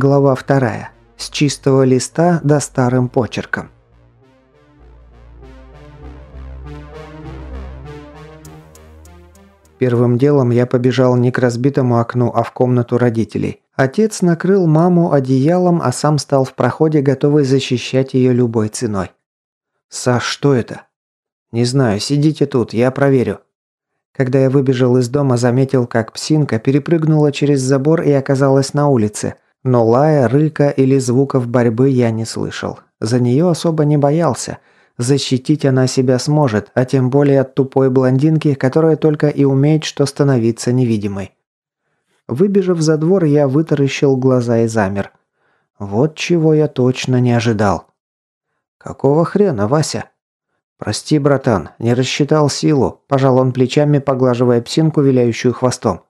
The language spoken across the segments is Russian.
Глава вторая. С чистого листа до старым почерком. Первым делом я побежал не к разбитому окну, а в комнату родителей. Отец накрыл маму одеялом, а сам стал в проходе, готовый защищать ее любой ценой. «Саш, что это?» «Не знаю, сидите тут, я проверю». Когда я выбежал из дома, заметил, как псинка перепрыгнула через забор и оказалась на улице. Но лая, рыка или звуков борьбы я не слышал. За нее особо не боялся. Защитить она себя сможет, а тем более от тупой блондинки, которая только и умеет что становиться невидимой. Выбежав за двор, я вытаращил глаза и замер. Вот чего я точно не ожидал. «Какого хрена, Вася?» «Прости, братан, не рассчитал силу», – пожал он плечами, поглаживая псинку, виляющую хвостом.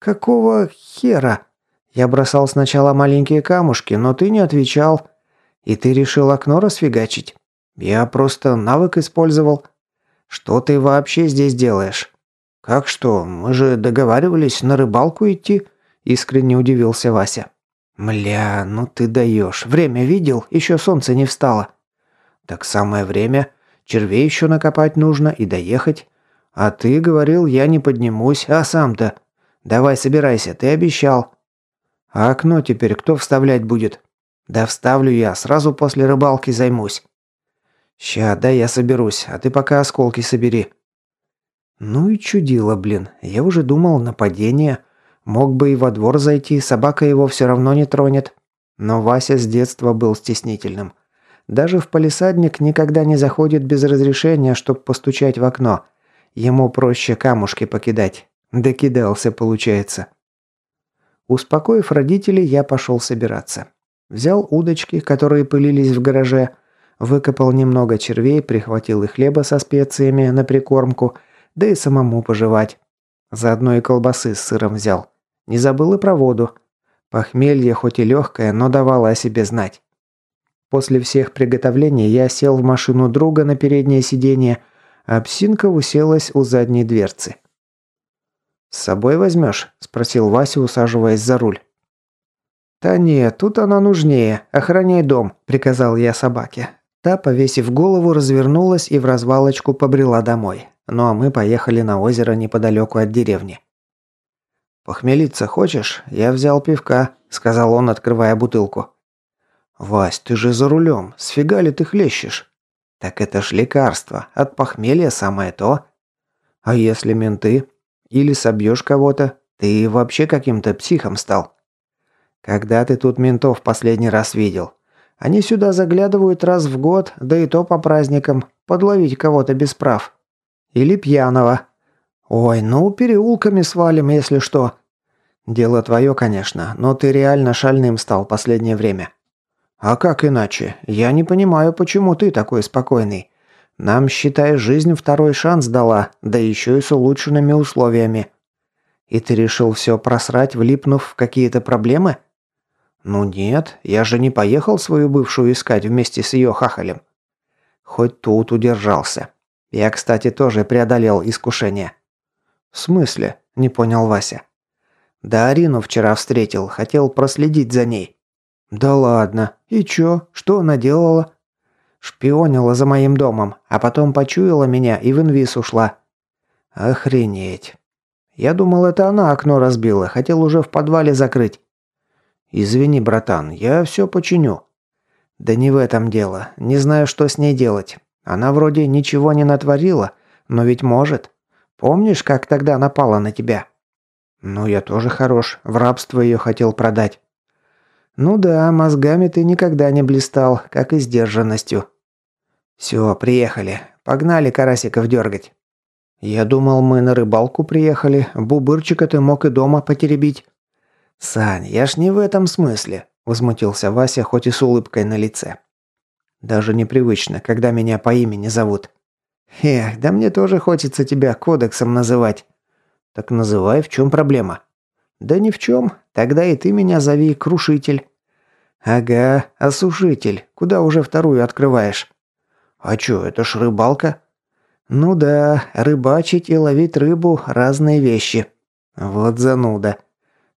«Какого хера?» «Я бросал сначала маленькие камушки, но ты не отвечал. И ты решил окно расфигачить?» «Я просто навык использовал». «Что ты вообще здесь делаешь?» «Как что? Мы же договаривались на рыбалку идти?» – искренне удивился Вася. «Мля, ну ты даешь. Время видел? Еще солнце не встало». «Так самое время. Червей еще накопать нужно и доехать. А ты говорил, я не поднимусь, а сам-то. Давай собирайся, ты обещал. А окно теперь кто вставлять будет? Да вставлю я, сразу после рыбалки займусь. Ща, да я соберусь, а ты пока осколки собери. Ну и чудило, блин. Я уже думал, нападение. Мог бы и во двор зайти, собака его все равно не тронет. Но Вася с детства был стеснительным. Даже в палисадник никогда не заходит без разрешения, чтобы постучать в окно. Ему проще камушки покидать. Докидался, получается. Успокоив родителей, я пошел собираться. Взял удочки, которые пылились в гараже, выкопал немного червей, прихватил и хлеба со специями на прикормку, да и самому пожевать. Заодно и колбасы с сыром взял. Не забыл и про воду. Похмелье хоть и легкое, но давало о себе знать. После всех приготовлений я сел в машину друга на переднее сиденье, а псинка уселась у задней дверцы. «С собой возьмешь?» – спросил Вася, усаживаясь за руль. «Да нет, тут она нужнее. Охраняй дом», – приказал я собаке. Та, повесив голову, развернулась и в развалочку побрела домой. Ну а мы поехали на озеро неподалеку от деревни. «Похмелиться хочешь? Я взял пивка», – сказал он, открывая бутылку. «Вась, ты же за рулем. Сфига ли ты хлещешь?» «Так это ж лекарство. От похмелья самое то». «А если менты? Или собьешь кого-то? Ты вообще каким-то психом стал?» «Когда ты тут ментов последний раз видел? Они сюда заглядывают раз в год, да и то по праздникам, подловить кого-то без прав. Или пьяного. Ой, ну переулками свалим, если что». «Дело твое, конечно, но ты реально шальным стал последнее время. «А как иначе? Я не понимаю, почему ты такой спокойный. Нам, считай, жизнь второй шанс дала, да еще и с улучшенными условиями. И ты решил все просрать, влипнув в какие-то проблемы?» «Ну нет, я же не поехал свою бывшую искать вместе с ее хахалем. Хоть тут удержался. Я, кстати, тоже преодолел искушение». «В смысле?» – не понял Вася. «Да Арину вчера встретил, хотел проследить за ней». «Да ладно. И чё? Что она делала?» «Шпионила за моим домом, а потом почуяла меня и в инвиз ушла». «Охренеть. Я думал, это она окно разбила, хотел уже в подвале закрыть». «Извини, братан, я всё починю». «Да не в этом дело. Не знаю, что с ней делать. Она вроде ничего не натворила, но ведь может. Помнишь, как тогда напала на тебя?» «Ну, я тоже хорош. В рабство её хотел продать». «Ну да, мозгами ты никогда не блистал, как и сдержанностью». «Все, приехали. Погнали карасиков дергать». «Я думал, мы на рыбалку приехали. Бубырчика ты мог и дома потеребить». «Сань, я ж не в этом смысле», – возмутился Вася, хоть и с улыбкой на лице. «Даже непривычно, когда меня по имени зовут». «Эх, да мне тоже хочется тебя кодексом называть». «Так называй, в чем проблема?» «Да ни в чем. Тогда и ты меня зови Крушитель». «Ага, осушитель. Куда уже вторую открываешь?» «А чё, это ж рыбалка?» «Ну да, рыбачить и ловить рыбу – разные вещи». «Вот зануда.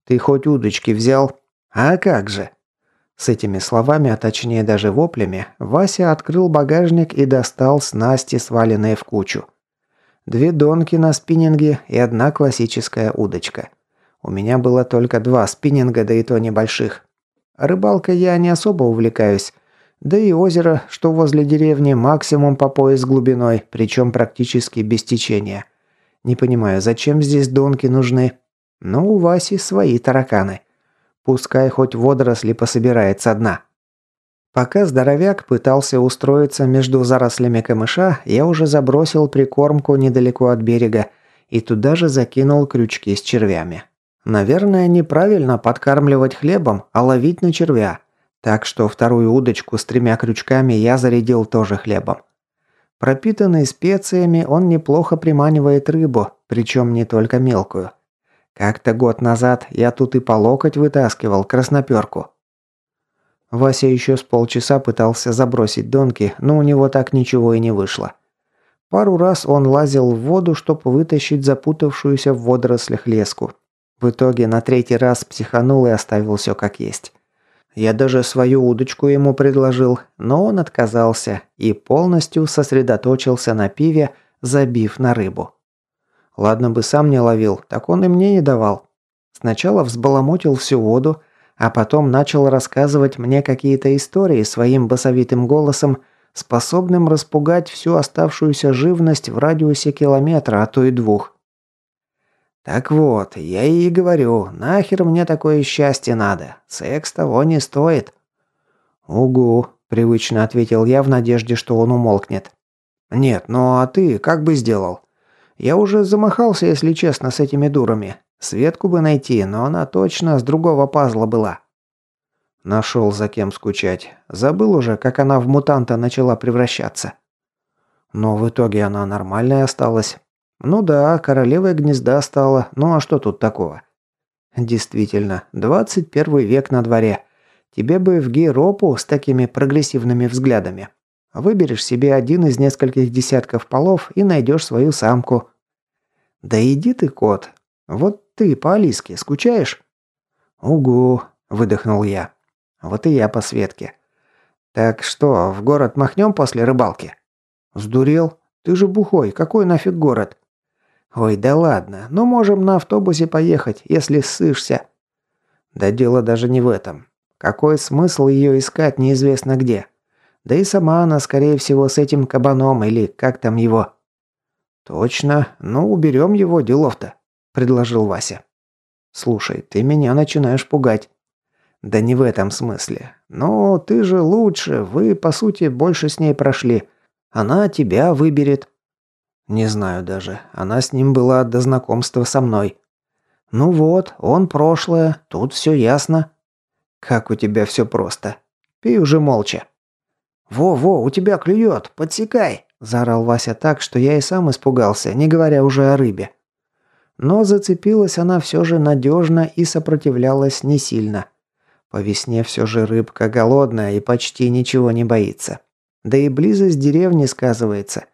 Ты хоть удочки взял?» «А как же?» С этими словами, а точнее даже воплями, Вася открыл багажник и достал снасти, сваленные в кучу. Две донки на спиннинге и одна классическая удочка. У меня было только два спиннинга, да и то небольших. Рыбалкой я не особо увлекаюсь. Да и озеро, что возле деревни, максимум по пояс глубиной, причем практически без течения. Не понимаю, зачем здесь донки нужны? Но у Васи свои тараканы. Пускай хоть водоросли пособирает со дна. Пока здоровяк пытался устроиться между зарослями камыша, я уже забросил прикормку недалеко от берега и туда же закинул крючки с червями. Наверное, неправильно подкармливать хлебом, а ловить на червя. Так что вторую удочку с тремя крючками я зарядил тоже хлебом. Пропитанный специями, он неплохо приманивает рыбу, причем не только мелкую. Как-то год назад я тут и по локоть вытаскивал красноперку. Вася еще с полчаса пытался забросить донки, но у него так ничего и не вышло. Пару раз он лазил в воду, чтобы вытащить запутавшуюся в водорослях леску. В итоге на третий раз психанул и оставил все как есть. Я даже свою удочку ему предложил, но он отказался и полностью сосредоточился на пиве, забив на рыбу. Ладно бы сам не ловил, так он и мне не давал. Сначала взбаламутил всю воду, а потом начал рассказывать мне какие-то истории своим басовитым голосом, способным распугать всю оставшуюся живность в радиусе километра, а то и двух. Так вот, я и говорю, нахер мне такое счастье надо? Секс того не стоит. Угу, привычно ответил я в надежде, что он умолкнет. Нет, ну а ты как бы сделал? Я уже замахался, если честно, с этими дурами. Светку бы найти, но она точно с другого пазла была. Нашел за кем скучать. Забыл уже, как она в мутанта начала превращаться. Но в итоге она нормальная осталась. Ну да, королевой гнезда стала, ну а что тут такого? Действительно, 21 век на дворе. Тебе бы в гейропу с такими прогрессивными взглядами. Выберешь себе один из нескольких десятков полов и найдешь свою самку. Да иди ты, кот. Вот ты по-алиски скучаешь? Угу, выдохнул я. Вот и я по Светке. Так что, в город махнем после рыбалки? Сдурел? Ты же бухой, какой нафиг город? Ой, да ладно, ну можем на автобусе поехать, если ссышься. Да дело даже не в этом. Какой смысл ее искать неизвестно где? Да и сама она, скорее всего, с этим кабаном или как там его. Точно, ну уберем его делов-то, предложил Вася. Слушай, ты меня начинаешь пугать. Да не в этом смысле. Но ты же лучше, вы, по сути, больше с ней прошли. Она тебя выберет. Не знаю даже, она с ним была до знакомства со мной. Ну вот, он прошлое, тут все ясно. Как у тебя все просто. Пей уже молча. «Во-во, у тебя клюет, подсекай!» – заорал Вася так, что я и сам испугался, не говоря уже о рыбе. Но зацепилась она все же надежно и сопротивлялась не сильно. По весне все же рыбка голодная и почти ничего не боится. Да и близость деревни сказывается.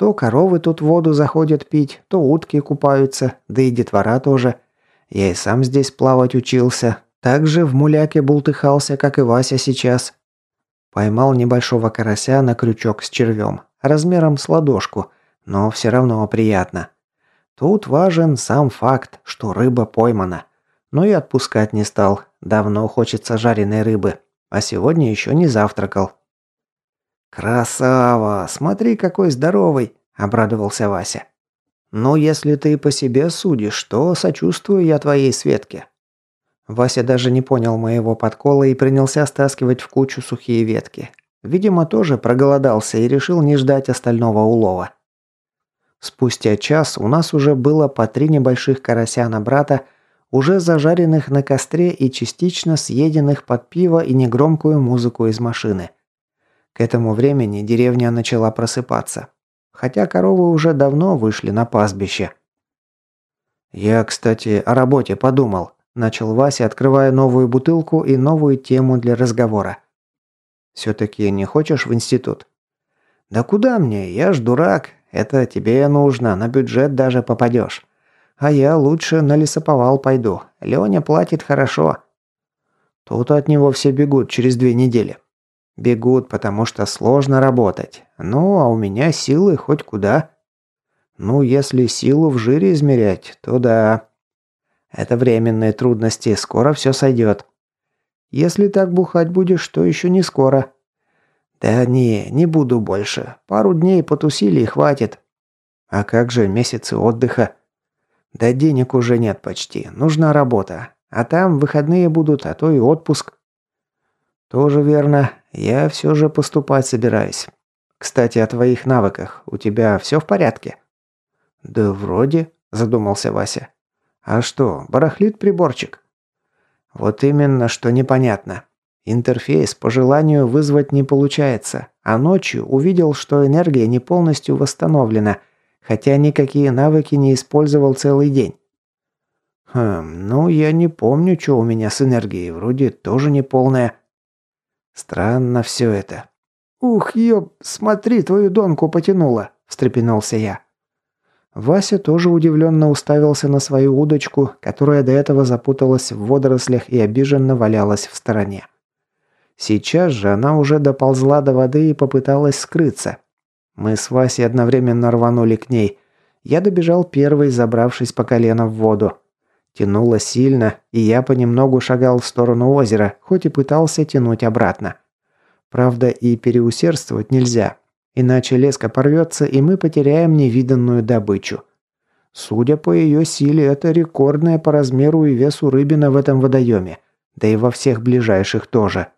То коровы тут воду заходят пить, то утки купаются, да и детвора тоже. Я и сам здесь плавать учился. Также в муляке бултыхался, как и Вася сейчас, Поймал небольшого карася на крючок с червем, размером с ладошку, но все равно приятно. Тут важен сам факт, что рыба поймана. Но и отпускать не стал. Давно хочется жареной рыбы, а сегодня еще не завтракал. «Красава! Смотри, какой здоровый!» – обрадовался Вася. «Ну, если ты по себе судишь, то сочувствую я твоей Светке. Вася даже не понял моего подкола и принялся стаскивать в кучу сухие ветки. Видимо, тоже проголодался и решил не ждать остального улова. Спустя час у нас уже было по три небольших карася на брата, уже зажаренных на костре и частично съеденных под пиво и негромкую музыку из машины. К этому времени деревня начала просыпаться. Хотя коровы уже давно вышли на пастбище. «Я, кстати, о работе подумал», Начал Вася, открывая новую бутылку и новую тему для разговора. «Все-таки не хочешь в институт?» «Да куда мне? Я ж дурак. Это тебе нужно, на бюджет даже попадешь. А я лучше на лесоповал пойду. Леня платит хорошо». Тут от него все бегут через две недели. Бегут, потому что сложно работать. Ну, а у меня силы хоть куда. Ну, если силу в жире измерять, то да. Это временные трудности, скоро все сойдет. Если так бухать будешь, то еще не скоро. Да не, не буду больше. Пару дней потусили и хватит. А как же месяцы отдыха? Да денег уже нет почти, нужна работа. А там выходные будут, а то и отпуск. Тоже верно. Я все же поступать собираюсь. Кстати, о твоих навыках. У тебя все в порядке? Да вроде, задумался Вася. А что, барахлит приборчик? Вот именно, что непонятно. Интерфейс по желанию вызвать не получается, а ночью увидел, что энергия не полностью восстановлена, хотя никакие навыки не использовал целый день. Хм, ну я не помню, что у меня с энергией, вроде тоже не полная. Странно все это. Ух, ёб, смотри, твою донку потянуло, встрепенулся я. Вася тоже удивленно уставился на свою удочку, которая до этого запуталась в водорослях и обиженно валялась в стороне. Сейчас же она уже доползла до воды и попыталась скрыться. Мы с Васей одновременно рванули к ней. Я добежал первый, забравшись по колено в воду. Тянуло сильно, и я понемногу шагал в сторону озера, хоть и пытался тянуть обратно. Правда, и переусердствовать нельзя, иначе леска порвется, и мы потеряем невиданную добычу. Судя по ее силе, это рекордная по размеру и весу рыбина в этом водоеме, да и во всех ближайших тоже.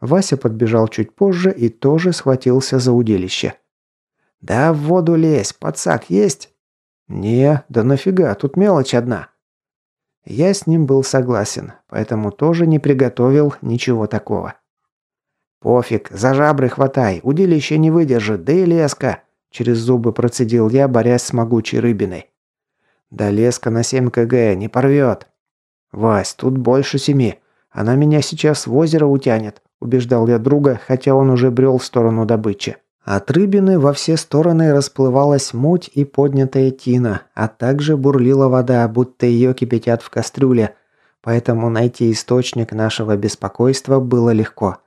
Вася подбежал чуть позже и тоже схватился за удилище. «Да в воду лезь, подсак есть?» «Не, да нафига, тут мелочь одна». Я с ним был согласен, поэтому тоже не приготовил ничего такого. «Пофиг, за жабры хватай, удилище не выдержит, да и леска!» Через зубы процедил я, борясь с могучей рыбиной. «Да леска на 7 кг не порвет!» «Вась, тут больше семи. Она меня сейчас в озеро утянет», убеждал я друга, хотя он уже брел в сторону добычи. От рыбины во все стороны расплывалась муть и поднятая тина, а также бурлила вода, будто ее кипятят в кастрюле, поэтому найти источник нашего беспокойства было легко.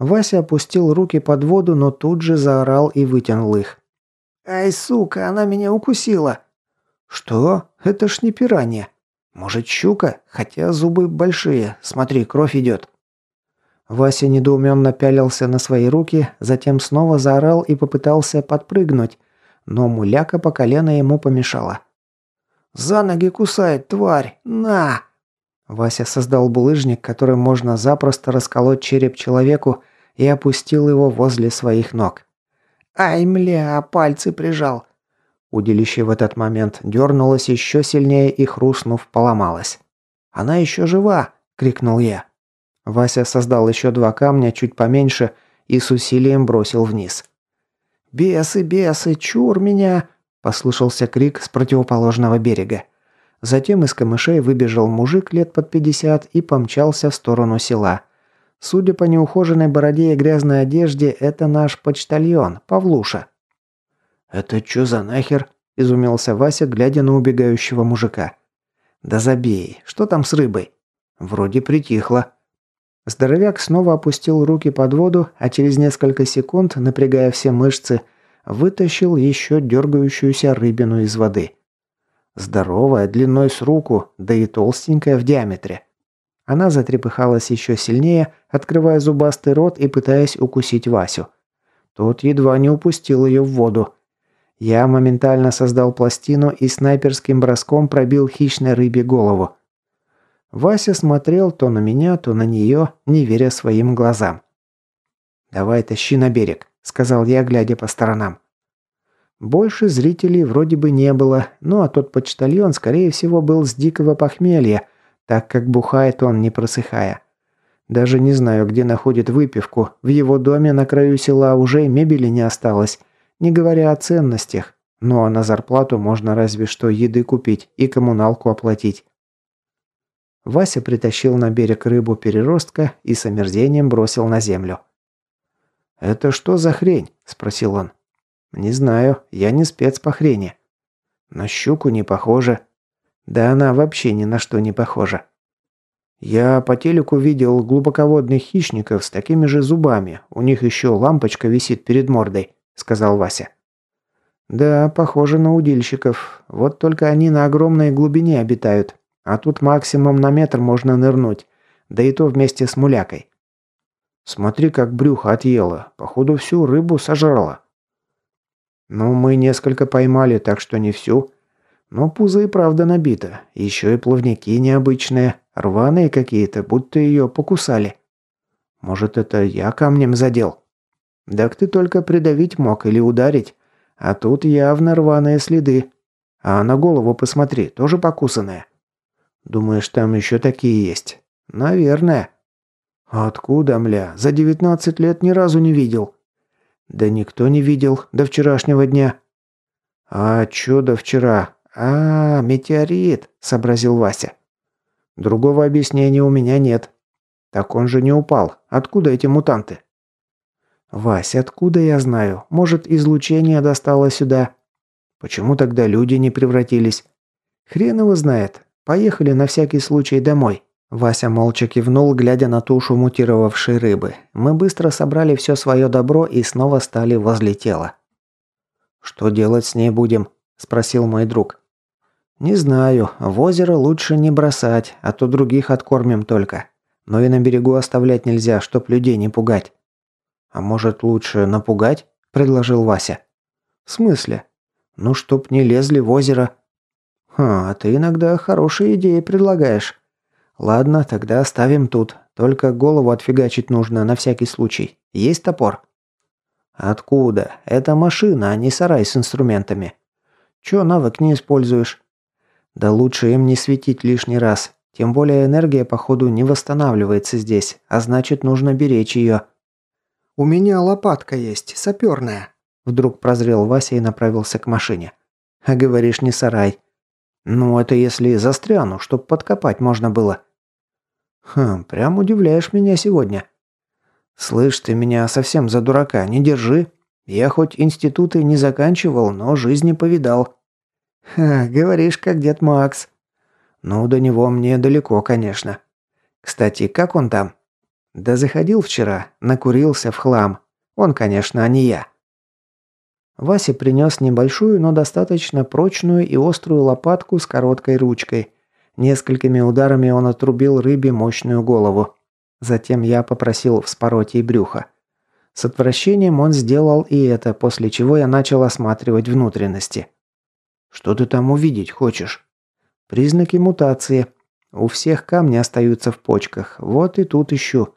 Вася опустил руки под воду, но тут же заорал и вытянул их. «Ай, сука, она меня укусила!» «Что? Это ж не пиранья. Может, щука? Хотя зубы большие. Смотри, кровь идет». Вася недоуменно пялился на свои руки, затем снова заорал и попытался подпрыгнуть, но муляка по колено ему помешала. «За ноги кусает, тварь! На!» Вася создал булыжник, которым можно запросто расколоть череп человеку, и опустил его возле своих ног. «Ай, мля, пальцы прижал!» Удилище в этот момент дернулось еще сильнее и, хрустнув, поломалось. «Она еще жива!» – крикнул я. Вася создал еще два камня, чуть поменьше, и с усилием бросил вниз. «Бесы, бесы, чур меня!» – послышался крик с противоположного берега. Затем из камышей выбежал мужик лет под пятьдесят и помчался в сторону села. Судя по неухоженной бороде и грязной одежде, это наш почтальон, Павлуша. «Это чё за нахер?» – изумился Вася, глядя на убегающего мужика. «Да забей, что там с рыбой?» «Вроде притихло». Здоровяк снова опустил руки под воду, а через несколько секунд, напрягая все мышцы, вытащил еще дергающуюся рыбину из воды. Здоровая, длиной с руку, да и толстенькая в диаметре. Она затрепыхалась еще сильнее, открывая зубастый рот и пытаясь укусить Васю. Тот едва не упустил ее в воду. Я моментально создал пластину и снайперским броском пробил хищной рыбе голову. Вася смотрел то на меня, то на нее, не веря своим глазам. «Давай тащи на берег», – сказал я, глядя по сторонам. Больше зрителей вроде бы не было, ну а тот почтальон, скорее всего, был с дикого похмелья, так как бухает он, не просыхая. Даже не знаю, где находит выпивку. В его доме на краю села уже мебели не осталось, не говоря о ценностях. Ну а на зарплату можно разве что еды купить и коммуналку оплатить. Вася притащил на берег рыбу переростка и с омерзением бросил на землю. «Это что за хрень?» – спросил он. «Не знаю, я не спец по хрени». «На щуку не похоже». «Да она вообще ни на что не похожа». «Я по телеку видел глубоководных хищников с такими же зубами. У них еще лампочка висит перед мордой», – сказал Вася. «Да, похоже на удильщиков. Вот только они на огромной глубине обитают. А тут максимум на метр можно нырнуть. Да и то вместе с мулякой. Смотри, как брюхо отъело. Походу, всю рыбу сожрало». «Ну, мы несколько поймали, так что не всю. Но пузо и правда набито. Еще и плавники необычные. Рваные какие-то, будто ее покусали. Может, это я камнем задел? Так ты только придавить мог или ударить. А тут явно рваные следы. А на голову посмотри, тоже покусанная. Думаешь, там еще такие есть? Наверное. Откуда, мля? За 19 лет ни разу не видел. Да никто не видел до вчерашнего дня. А чё до вчера? А, метеорит, сообразил Вася. Другого объяснения у меня нет. Так он же не упал. Откуда эти мутанты? Вась, откуда я знаю? Может, излучение достало сюда? Почему тогда люди не превратились? Хрен его знает. Поехали на всякий случай домой. Вася молча кивнул, глядя на тушу мутировавшей рыбы. Мы быстро собрали все свое добро и снова стали возле тела. «Что делать с ней будем?» – спросил мой друг. «Не знаю. В озеро лучше не бросать, а то других откормим только. Но и на берегу оставлять нельзя, чтоб людей не пугать». «А может, лучше напугать?» – предложил Вася. «В смысле?» «Ну, чтоб не лезли в озеро». «Ха, а ты иногда хорошие идеи предлагаешь». «Ладно, тогда оставим тут. Только голову отфигачить нужно на всякий случай. Есть топор?» «Откуда? Это машина, а не сарай с инструментами. Чё навык не используешь?» Да лучше им не светить лишний раз. Тем более энергия, походу, не восстанавливается здесь, а значит, нужно беречь ее. «У меня лопатка есть, саперная», – вдруг прозрел Вася и направился к машине. «А говоришь, не сарай». «Ну, это если застряну, чтоб подкопать можно было». «Хм, прям удивляешь меня сегодня». «Слышь, ты меня совсем за дурака не держи. Я хоть институты не заканчивал, но жизни повидал. «Ха, говоришь, как дед Макс». «Ну, до него мне далеко, конечно. Кстати, как он там?» «Да заходил вчера, накурился в хлам. Он, конечно, а не я». Вася принес небольшую, но достаточно прочную и острую лопатку с короткой ручкой. Несколькими ударами он отрубил рыбе мощную голову. Затем я попросил вспороть ей брюхо. С отвращением он сделал и это, после чего я начал осматривать внутренности. Что ты там увидеть хочешь? Признаки мутации. У всех камни остаются в почках. Вот и тут ищу.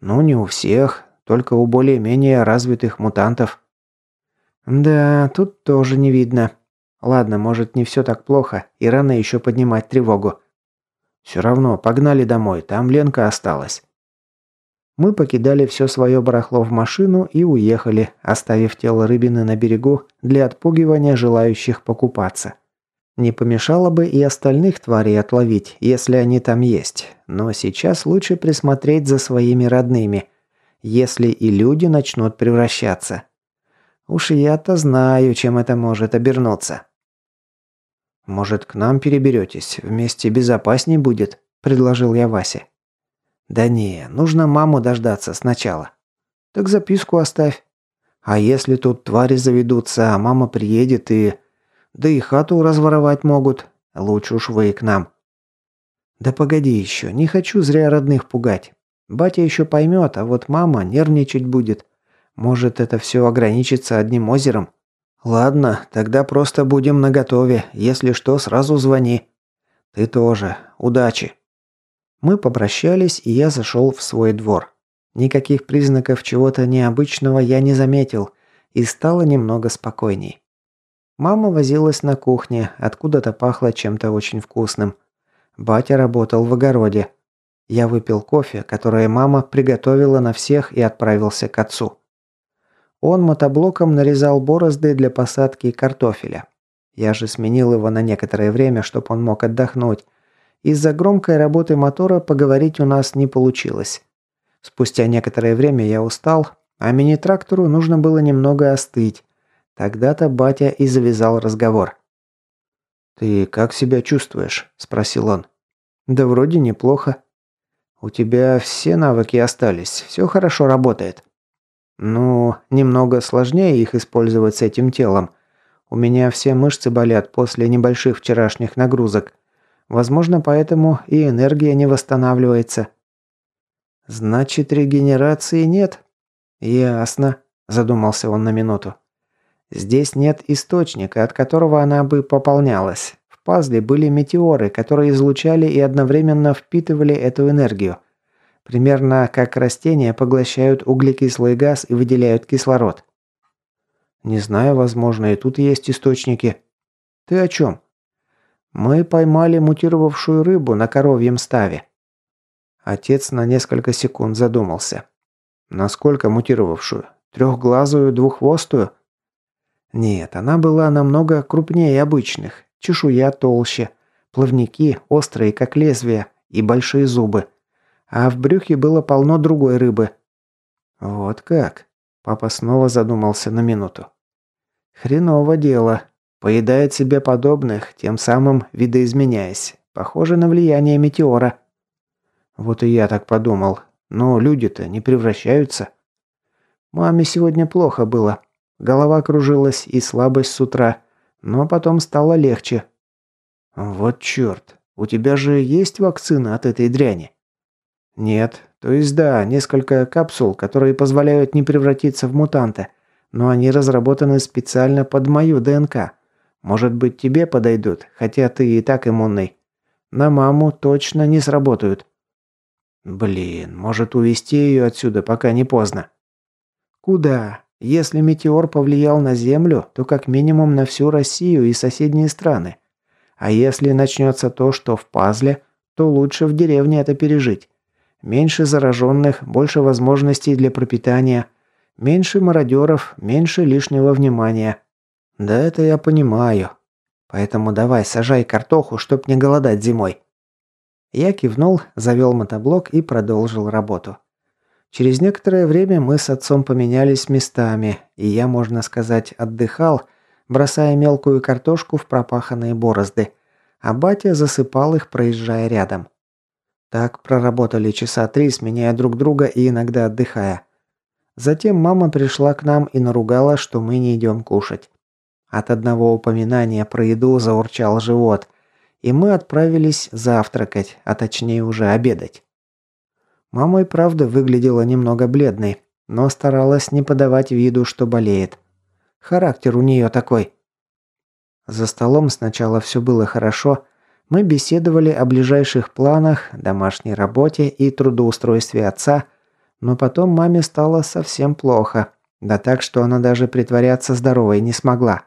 Ну, не у всех, только у более-менее развитых мутантов. Да, тут тоже не видно. Ладно, может, не все так плохо, и рано еще поднимать тревогу. Все равно, погнали домой, там Ленка осталась. Мы покидали все свое барахло в машину и уехали, оставив тело рыбины на берегу для отпугивания желающих покупаться. Не помешало бы и остальных тварей отловить, если они там есть. Но сейчас лучше присмотреть за своими родными, если и люди начнут превращаться. Уж я-то знаю, чем это может обернуться. «Может, к нам переберетесь? Вместе безопасней будет», – предложил я Васе. «Да не, нужно маму дождаться сначала». «Так записку оставь». «А если тут твари заведутся, а мама приедет и...» «Да и хату разворовать могут. Лучше уж вы к нам». «Да погоди еще, не хочу зря родных пугать. Батя еще поймет, а вот мама нервничать будет. Может, это все ограничится одним озером?» «Ладно, тогда просто будем наготове. Если что, сразу звони». «Ты тоже. Удачи». Мы попрощались, и я зашел в свой двор. Никаких признаков чего-то необычного я не заметил, и стало немного спокойней. Мама возилась на кухне, откуда-то пахло чем-то очень вкусным. Батя работал в огороде. Я выпил кофе, которое мама приготовила на всех и отправился к отцу. Он мотоблоком нарезал борозды для посадки картофеля. Я же сменил его на некоторое время, чтобы он мог отдохнуть, из-за громкой работы мотора поговорить у нас не получилось. Спустя некоторое время я устал, а мини-трактору нужно было немного остыть. Тогда-то батя и завязал разговор. «Ты как себя чувствуешь?» – спросил он. «Да вроде неплохо. «У тебя все навыки остались, все хорошо работает». «Ну, немного сложнее их использовать с этим телом. У меня все мышцы болят после небольших вчерашних нагрузок. Возможно, поэтому и энергия не восстанавливается». «Значит, регенерации нет?» «Ясно», – задумался он на минуту. «Здесь нет источника, от которого она бы пополнялась. В пазле были метеоры, которые излучали и одновременно впитывали эту энергию. Примерно как растения поглощают углекислый газ и выделяют кислород». «Не знаю, возможно, и тут есть источники». «Ты о чем?» «Мы поймали мутировавшую рыбу на коровьем ставе». Отец на несколько секунд задумался. «Насколько мутировавшую? Трехглазую, двуххвостую?» Нет, она была намного крупнее обычных. Чешуя толще, плавники острые, как лезвия, и большие зубы. А в брюхе было полно другой рыбы. Вот как? Папа снова задумался на минуту. Хреново дело. Поедает себе подобных, тем самым видоизменяясь. Похоже на влияние метеора. Вот и я так подумал. Но люди-то не превращаются. Маме сегодня плохо было. Голова кружилась и слабость с утра. Но потом стало легче. Вот черт. У тебя же есть вакцина от этой дряни? Нет. То есть да, несколько капсул, которые позволяют не превратиться в мутанта. Но они разработаны специально под мою ДНК. Может быть, тебе подойдут, хотя ты и так иммунный. На маму точно не сработают. Блин, может увезти ее отсюда, пока не поздно. Куда? Если метеор повлиял на Землю, то как минимум на всю Россию и соседние страны. А если начнется то, что в пазле, то лучше в деревне это пережить. Меньше зараженных, больше возможностей для пропитания, меньше мародеров, меньше лишнего внимания. Да это я понимаю. Поэтому давай сажай картоху, чтоб не голодать зимой. Я кивнул, завел мотоблок и продолжил работу. Через некоторое время мы с отцом поменялись местами, и я, можно сказать, отдыхал, бросая мелкую картошку в пропаханные борозды, а батя засыпал их, проезжая рядом. Так проработали часа три, сменяя друг друга и иногда отдыхая. Затем мама пришла к нам и наругала, что мы не идем кушать. От одного упоминания про еду заурчал живот, и мы отправились завтракать, а точнее уже обедать. Мама и правда выглядела немного бледной, но старалась не подавать виду, что болеет. Характер у нее такой. За столом сначала все было хорошо. Мы беседовали о ближайших планах, домашней работе и трудоустройстве отца, но потом маме стало совсем плохо, да так, что она даже притворяться здоровой не смогла.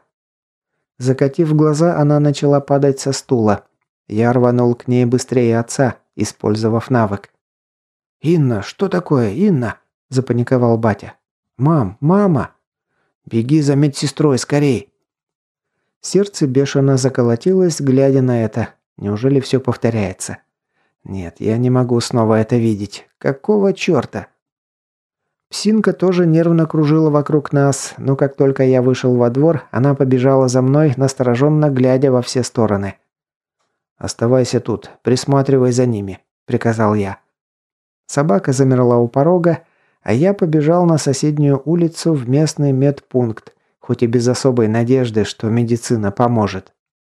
Закатив глаза, она начала падать со стула. Я рванул к ней быстрее отца, использовав навык. «Инна, что такое, Инна?» – запаниковал батя. «Мам, мама!» «Беги за медсестрой, скорей!» Сердце бешено заколотилось, глядя на это. Неужели все повторяется? Нет, я не могу снова это видеть. Какого черта? Псинка тоже нервно кружила вокруг нас, но как только я вышел во двор, она побежала за мной, настороженно глядя во все стороны. «Оставайся тут, присматривай за ними», – приказал я. Собака замерла у порога, а я побежал на соседнюю улицу в местный медпункт, хоть и без особой надежды, что медицина поможет.